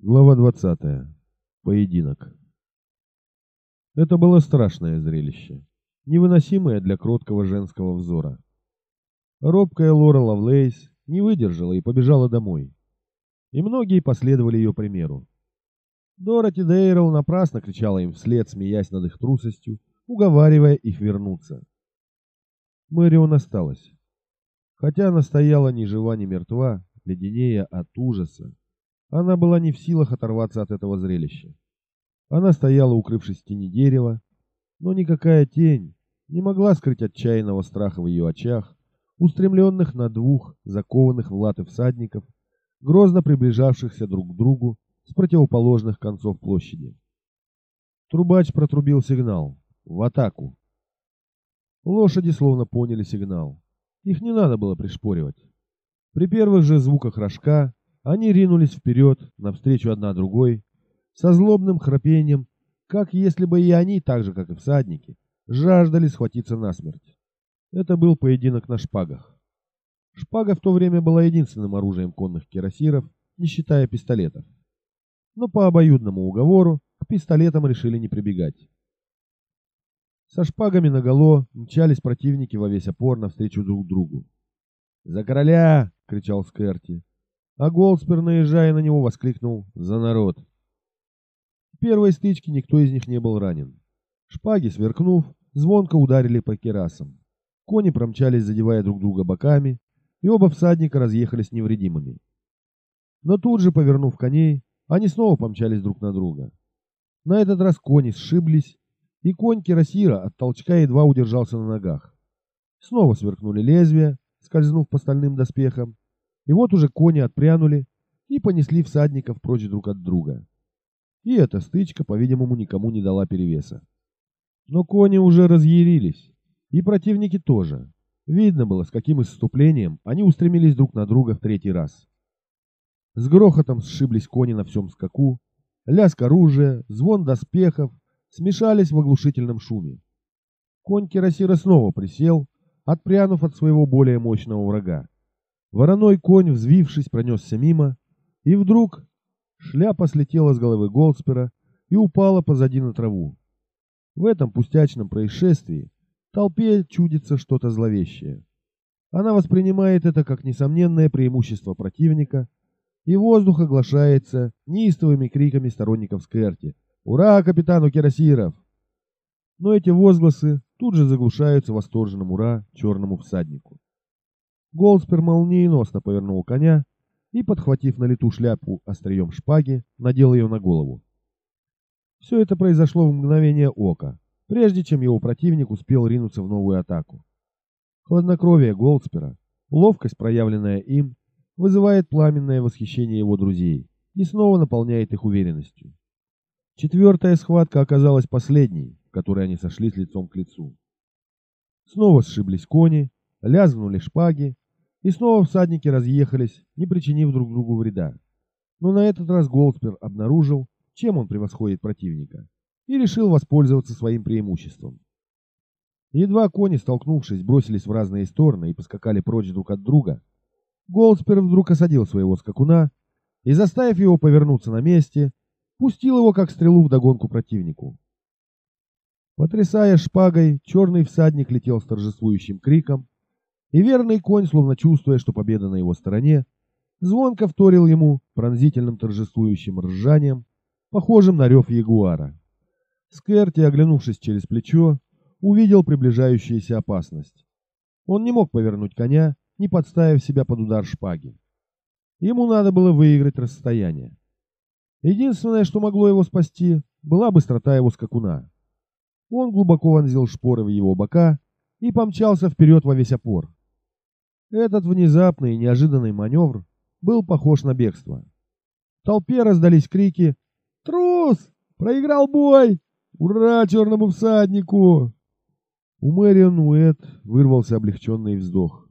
Глава 20. Поединок. Это было страшное зрелище, невыносимое для кроткого женского взора. Робкая Лора Лавлейс не выдержала и побежала домой. И многие последовали ее примеру. Дороти Дейрл напрасно кричала им вслед, смеясь над их трусостью, уговаривая их вернуться. Мэрион осталась. Хотя она стояла ни жива, ни мертва, леденея от ужаса, она была не в силах оторваться от этого зрелища. Она стояла, укрывшись в тени дерева, но никакая тень не могла скрыть отчаянного страха в ее очах, устремленных на двух закованных в латы всадников, грозно приближавшихся друг к другу с противоположных концов площади. Трубач протрубил сигнал. В атаку. Лошади словно поняли сигнал. Их не надо было пришпоривать. При первых же звуках рожка они ринулись вперед, навстречу одна другой, со злобным храпением, как если бы и они, так же, как и всадники, жаждали схватиться насмерть. Это был поединок на шпагах. Шпага в то время была единственным оружием конных кирасиров, не считая пистолетов. Но по обоюдному уговору к пистолетам решили не прибегать. Со шпагами наголо мчались противники во весь опор навстречу друг другу. «За короля!» — кричал Скерти. А Голдспер, наезжая на него, воскликнул «За народ!». В первой стычке никто из них не был ранен. Шпаги, сверкнув, звонко ударили по керасам. Кони промчались, задевая друг друга боками, и оба всадника разъехались невредимыми. Но тут же, повернув коней, они снова помчались друг на друга. На этот раз кони сшиблись, и конь Кирасира от толчка едва удержался на ногах. Снова сверкнули лезвия, скользнув по стальным доспехам, и вот уже кони отпрянули и понесли всадников прочь друг от друга. И эта стычка, по-видимому, никому не дала перевеса. Но кони уже разъярились, и противники тоже. Видно было, с каким исступлением они устремились друг на друга в третий раз. С грохотом сшиблись кони на всем скаку, лязг оружия, звон доспехов смешались в оглушительном шуме. Конь Кирасира снова присел, отпрянув от своего более мощного врага. Вороной конь, взвившись, пронесся мимо, и вдруг шляпа слетела с головы Голдспера и упала позади на траву. В этом пустячном происшествии толпе чудится что-то зловещее. Она воспринимает это как несомненное преимущество противника, и воздух оглашается неистовыми криками сторонников Скерти «Ура капитану Кирасиров!». Но эти возгласы тут же заглушаются восторженным «Ура!» черному всаднику. Голдспер молниеносно повернул коня и, подхватив на лету шляпу острием шпаги, надел ее на голову. Все это произошло в мгновение ока, прежде чем его противник успел ринуться в новую атаку. Хладнокровие Голдспера, ловкость, проявленная им, вызывает пламенное восхищение его друзей и снова наполняет их уверенностью. Четвертая схватка оказалась последней, в которой они сошлись лицом к лицу. Снова сшиблись кони, лязгнули шпаги, и снова всадники разъехались, не причинив друг другу вреда. Но на этот раз Голдспер обнаружил, чем он превосходит противника, и решил воспользоваться своим преимуществом. Едва кони, столкнувшись, бросились в разные стороны и поскакали прочь друг от друга, Голдспер вдруг осадил своего скакуна и, заставив его повернуться на месте, пустил его как стрелу в догонку противнику. Потрясая шпагой, черный всадник летел с торжествующим криком, и верный конь, словно чувствуя, что победа на его стороне, звонко вторил ему пронзительным торжествующим ржанием, похожим на рев ягуара. Скерти, оглянувшись через плечо, увидел приближающуюся опасность. Он не мог повернуть коня, не подставив себя под удар шпаги. Ему надо было выиграть расстояние. Единственное, что могло его спасти, была быстрота его скакуна. Он глубоко вонзил шпоры в его бока и помчался вперед во весь опор. Этот внезапный и неожиданный маневр был похож на бегство. В толпе раздались крики «Трус! Проиграл бой! Ура черному всаднику!» У Мэрион Уэт вырвался облегченный вздох.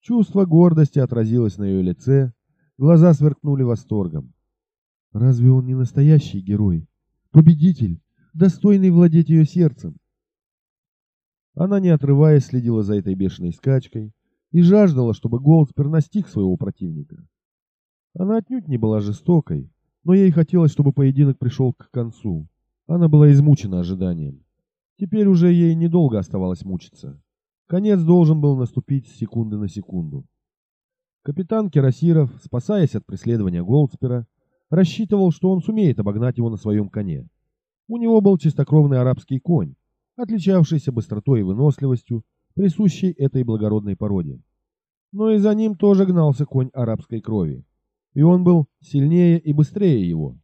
Чувство гордости отразилось на ее лице, глаза сверкнули восторгом. Разве он не настоящий герой? Победитель, достойный владеть ее сердцем? Она, не отрываясь, следила за этой бешеной скачкой, и жаждала, чтобы Голдспер настиг своего противника. Она отнюдь не была жестокой, но ей хотелось, чтобы поединок пришел к концу. Она была измучена ожиданием. Теперь уже ей недолго оставалось мучиться. Конец должен был наступить с секунды на секунду. Капитан Кирасиров, спасаясь от преследования Голдспера, рассчитывал, что он сумеет обогнать его на своем коне. У него был чистокровный арабский конь, отличавшийся быстротой и выносливостью, присущей этой благородной породе. Но и за ним тоже гнался конь арабской крови, и он был сильнее и быстрее его.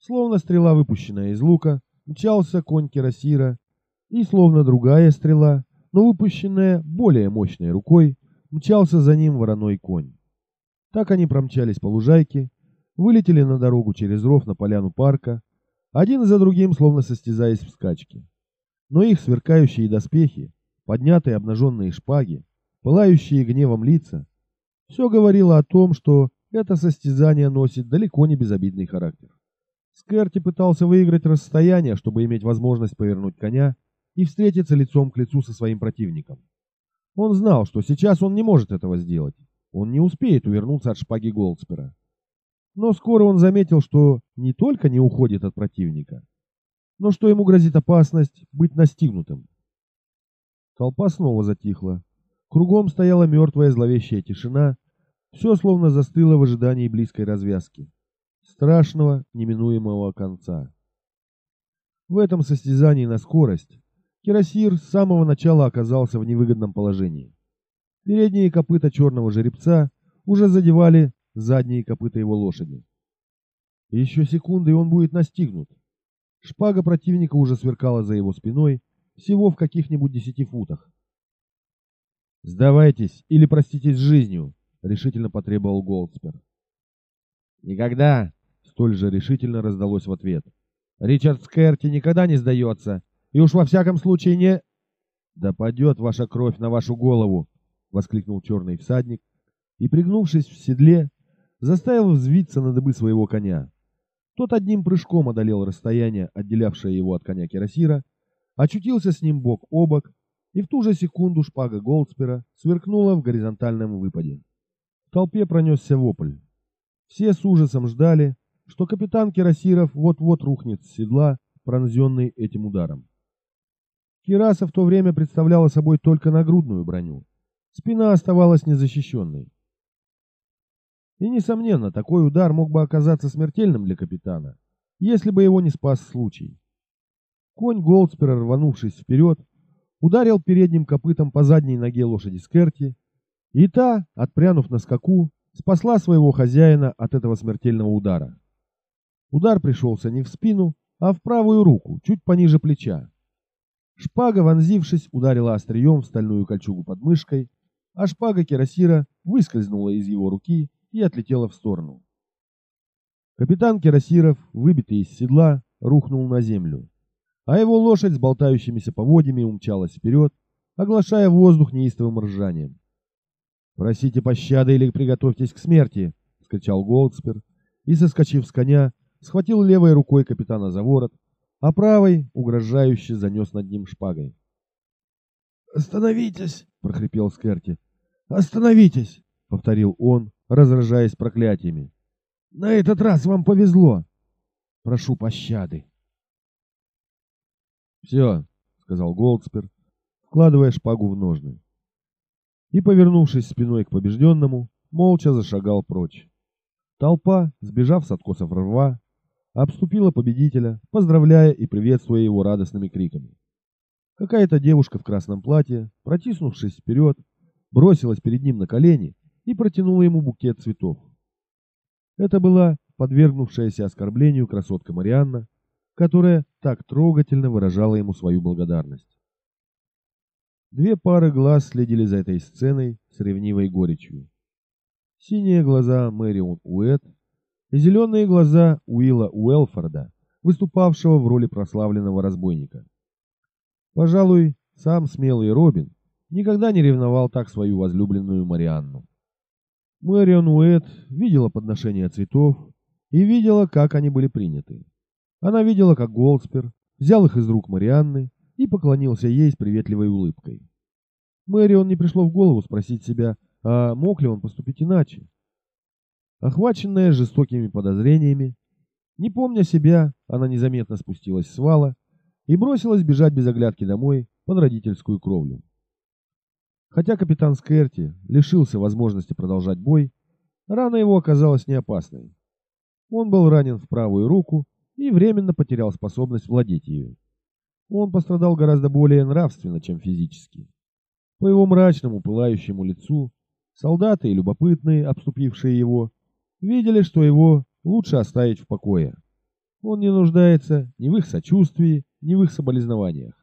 Словно стрела, выпущенная из лука, мчался конь Кирасира, и словно другая стрела, но выпущенная более мощной рукой, мчался за ним вороной конь. Так они промчались по лужайке, вылетели на дорогу через ров на поляну парка, один за другим словно состязаясь в скачке. Но их сверкающие доспехи, поднятые обнаженные шпаги, пылающие гневом лица, все говорило о том, что это состязание носит далеко не безобидный характер. Скерти пытался выиграть расстояние, чтобы иметь возможность повернуть коня и встретиться лицом к лицу со своим противником. Он знал, что сейчас он не может этого сделать. Он не успеет увернуться от шпаги Голдспера. Но скоро он заметил, что не только не уходит от противника, но что ему грозит опасность быть настигнутым. Толпа снова затихла. Кругом стояла мертвая зловещая тишина, все словно застыло в ожидании близкой развязки, страшного неминуемого конца. В этом состязании на скорость Кирасир с самого начала оказался в невыгодном положении. Передние копыта черного жеребца уже задевали задние копыта его лошади. Еще секунды, и он будет настигнут. Шпага противника уже сверкала за его спиной, всего в каких-нибудь десяти футах. «Сдавайтесь или проститесь с жизнью», — решительно потребовал Голдспер. «Никогда!» — столь же решительно раздалось в ответ. «Ричард Скерти никогда не сдается, и уж во всяком случае не...» «Да падет ваша кровь на вашу голову!» — воскликнул черный всадник, и, пригнувшись в седле, заставил взвиться на дыбы своего коня. Тот одним прыжком одолел расстояние, отделявшее его от коня Кирасира, очутился с ним бок о бок, и в ту же секунду шпага Голдспера сверкнула в горизонтальном выпаде. В толпе пронесся вопль. Все с ужасом ждали, что капитан Кирасиров вот-вот рухнет с седла, пронзенный этим ударом. Кираса в то время представляла собой только нагрудную броню. Спина оставалась незащищенной. И, несомненно, такой удар мог бы оказаться смертельным для капитана, если бы его не спас случай. Конь Голдспера, рванувшись вперед, ударил передним копытом по задней ноге лошади Скерти, и та, отпрянув на скаку, спасла своего хозяина от этого смертельного удара. Удар пришелся не в спину, а в правую руку, чуть пониже плеча. Шпага, вонзившись, ударила острием в стальную кольчугу под мышкой, а шпага Кирасира выскользнула из его руки и отлетела в сторону. Капитан Кирасиров, выбитый из седла, рухнул на землю, а его лошадь с болтающимися поводьями умчалась вперед, оглашая воздух неистовым ржанием. «Просите пощады или приготовьтесь к смерти!» — скричал Голдспер и, соскочив с коня, схватил левой рукой капитана за ворот, а правой угрожающе занес над ним шпагой. «Остановитесь!» — прохрипел Скерти. «Остановитесь!» — повторил он, разражаясь проклятиями. «На этот раз вам повезло! Прошу пощады!» «Все», — сказал Голдспер, вкладывая шпагу в ножны. И, повернувшись спиной к побежденному, молча зашагал прочь. Толпа, сбежав с откосов рва, обступила победителя, поздравляя и приветствуя его радостными криками. Какая-то девушка в красном платье, протиснувшись вперед, бросилась перед ним на колени и протянула ему букет цветов. Это была подвергнувшаяся оскорблению красотка Марианна, которая так трогательно выражала ему свою благодарность. Две пары глаз следили за этой сценой с ревнивой горечью. Синие глаза Мэрион Уэт и зеленые глаза Уилла Уэлфорда, выступавшего в роли прославленного разбойника. Пожалуй, сам смелый Робин никогда не ревновал так свою возлюбленную Марианну. Мэрион Уэт видела подношение цветов и видела, как они были приняты. Она видела, как Голдспер взял их из рук Марианны и поклонился ей с приветливой улыбкой. Мэрион не пришло в голову спросить себя, а мог ли он поступить иначе. Охваченная жестокими подозрениями, не помня себя, она незаметно спустилась с вала и бросилась бежать без оглядки домой под родительскую кровлю. Хотя капитан Скерти лишился возможности продолжать бой, рана его оказалась не опасной. Он был ранен в правую руку и временно потерял способность владеть ею. Он пострадал гораздо более нравственно, чем физически. По его мрачному, пылающему лицу солдаты и любопытные, обступившие его, видели, что его лучше оставить в покое. Он не нуждается ни в их сочувствии, ни в их соболезнованиях.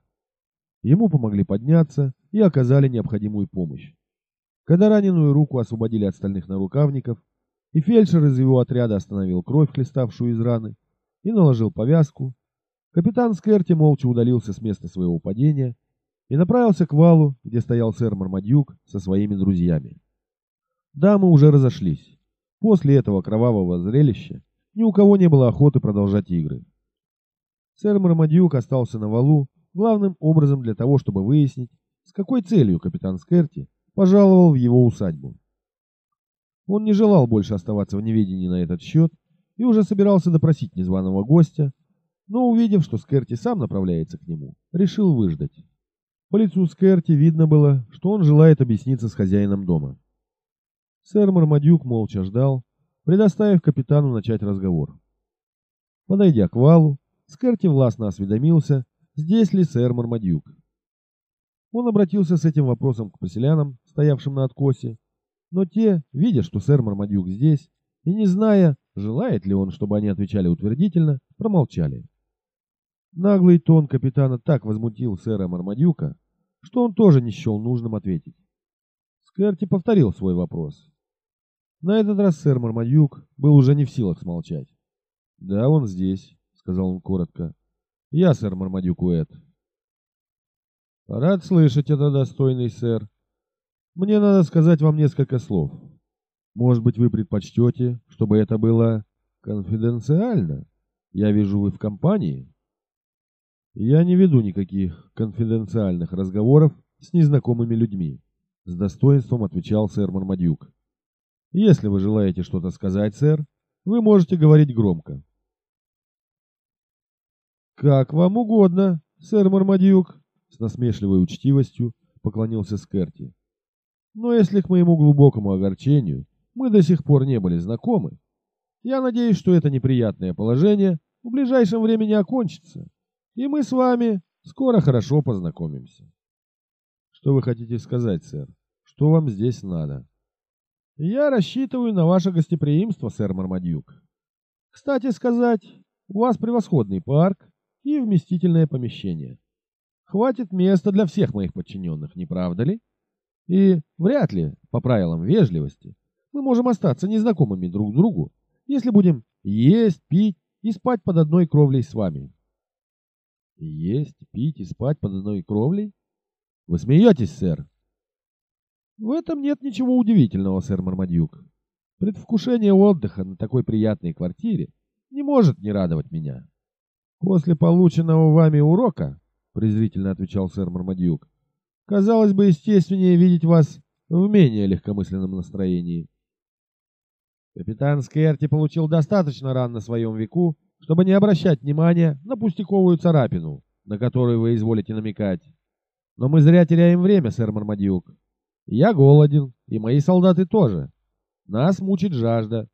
Ему помогли подняться и оказали необходимую помощь. Когда раненую руку освободили от стальных нарукавников, и фельдшер из его отряда остановил кровь, хлеставшую из раны, и наложил повязку, капитан Скерти молча удалился с места своего падения и направился к валу, где стоял сэр Мармадюк со своими друзьями. Дамы уже разошлись. После этого кровавого зрелища ни у кого не было охоты продолжать игры. Сэр Мармадюк остался на валу главным образом для того, чтобы выяснить, с какой целью капитан Скерти пожаловал в его усадьбу. Он не желал больше оставаться в неведении на этот счет и уже собирался допросить незваного гостя, но, увидев, что Скерти сам направляется к нему, решил выждать. По лицу Скерти видно было, что он желает объясниться с хозяином дома. Сэр Мармадюк молча ждал, предоставив капитану начать разговор. Подойдя к валу, Скерти властно осведомился, здесь ли сэр Мармадюк. Он обратился с этим вопросом к поселянам, стоявшим на откосе, но те, видя, что сэр Мармадюк здесь, и не зная, желает ли он, чтобы они отвечали утвердительно, промолчали. Наглый тон капитана так возмутил сэра Мармадюка, что он тоже не счел нужным ответить. Скерти повторил свой вопрос. На этот раз сэр Мармадюк был уже не в силах смолчать. «Да, он здесь», — сказал он коротко. «Я сэр Мармадюк Уэт». «Рад слышать это, достойный сэр. Мне надо сказать вам несколько слов. Может быть, вы предпочтете, чтобы это было конфиденциально? Я вижу, вы в компании». «Я не веду никаких конфиденциальных разговоров с незнакомыми людьми», — с достоинством отвечал сэр Мармадюк. «Если вы желаете что-то сказать, сэр, вы можете говорить громко». «Как вам угодно, сэр Мармадюк», — с насмешливой учтивостью поклонился Скерти. «Но если к моему глубокому огорчению мы до сих пор не были знакомы, я надеюсь, что это неприятное положение в ближайшем времени окончится, и мы с вами скоро хорошо познакомимся». «Что вы хотите сказать, сэр? Что вам здесь надо?» «Я рассчитываю на ваше гостеприимство, сэр Мармадюк. Кстати сказать, у вас превосходный парк, и вместительное помещение. Хватит места для всех моих подчиненных, не правда ли? И вряд ли, по правилам вежливости, мы можем остаться незнакомыми друг другу, если будем есть, пить и спать под одной кровлей с вами. Есть, пить и спать под одной кровлей? Вы смеетесь, сэр? В этом нет ничего удивительного, сэр Мармадюк. Предвкушение отдыха на такой приятной квартире не может не радовать меня. «После полученного вами урока, — презрительно отвечал сэр Мармадюк, — казалось бы естественнее видеть вас в менее легкомысленном настроении. Капитан Скерти получил достаточно ран на своем веку, чтобы не обращать внимания на пустяковую царапину, на которую вы изволите намекать. Но мы зря теряем время, сэр Мармадюк. Я голоден, и мои солдаты тоже. Нас мучит жажда.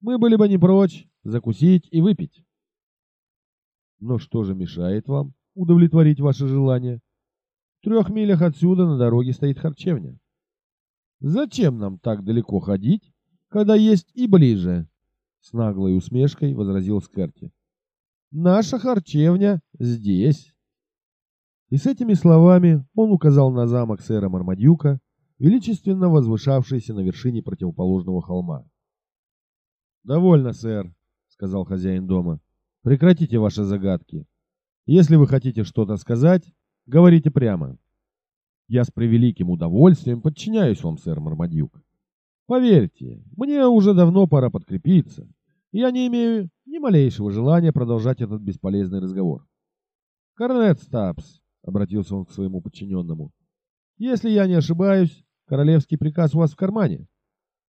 Мы были бы не прочь закусить и выпить. Но что же мешает вам удовлетворить ваше желание? В трех милях отсюда на дороге стоит харчевня. Зачем нам так далеко ходить, когда есть и ближе? С наглой усмешкой возразил Скерти. Наша харчевня здесь. И с этими словами он указал на замок сэра Мармадюка, величественно возвышавшийся на вершине противоположного холма. «Довольно, сэр», — сказал хозяин дома. Прекратите ваши загадки. Если вы хотите что-то сказать, говорите прямо. Я с превеликим удовольствием подчиняюсь вам, сэр Мармадюк. Поверьте, мне уже давно пора подкрепиться, я не имею ни малейшего желания продолжать этот бесполезный разговор. Корнет Стапс, обратился он к своему подчиненному, если я не ошибаюсь, королевский приказ у вас в кармане.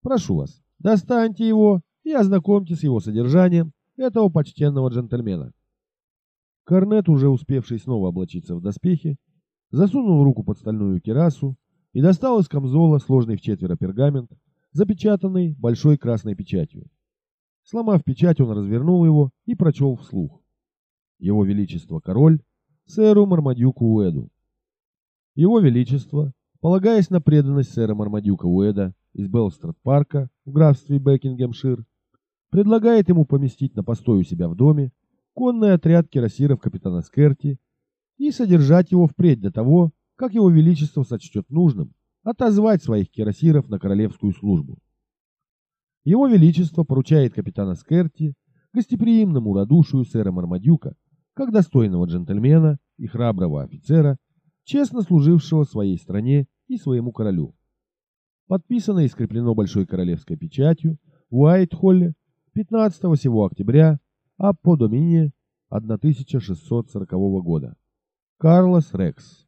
Прошу вас, достаньте его и ознакомьте с его содержанием этого почтенного джентльмена. Корнет, уже успевший снова облачиться в доспехи, засунул руку под стальную кирасу и достал из камзола сложный в четверо пергамент, запечатанный большой красной печатью. Сломав печать, он развернул его и прочел вслух. Его Величество Король, сэру Мармадюку Уэду. Его Величество, полагаясь на преданность сэра Мармадюка Уэда из Белстрад-парка в графстве Бекингемшир, предлагает ему поместить на постой у себя в доме конный отряд кирасиров капитана Скерти и содержать его впредь до того, как его величество сочтет нужным отозвать своих кирасиров на королевскую службу. Его величество поручает капитана Скерти гостеприимному радушию сэра Мармадюка, как достойного джентльмена и храброго офицера, честно служившего своей стране и своему королю. Подписано и скреплено большой королевской печатью в Уайт-Холле 15 сего октября, а по домине 1640 года. Карлос Рекс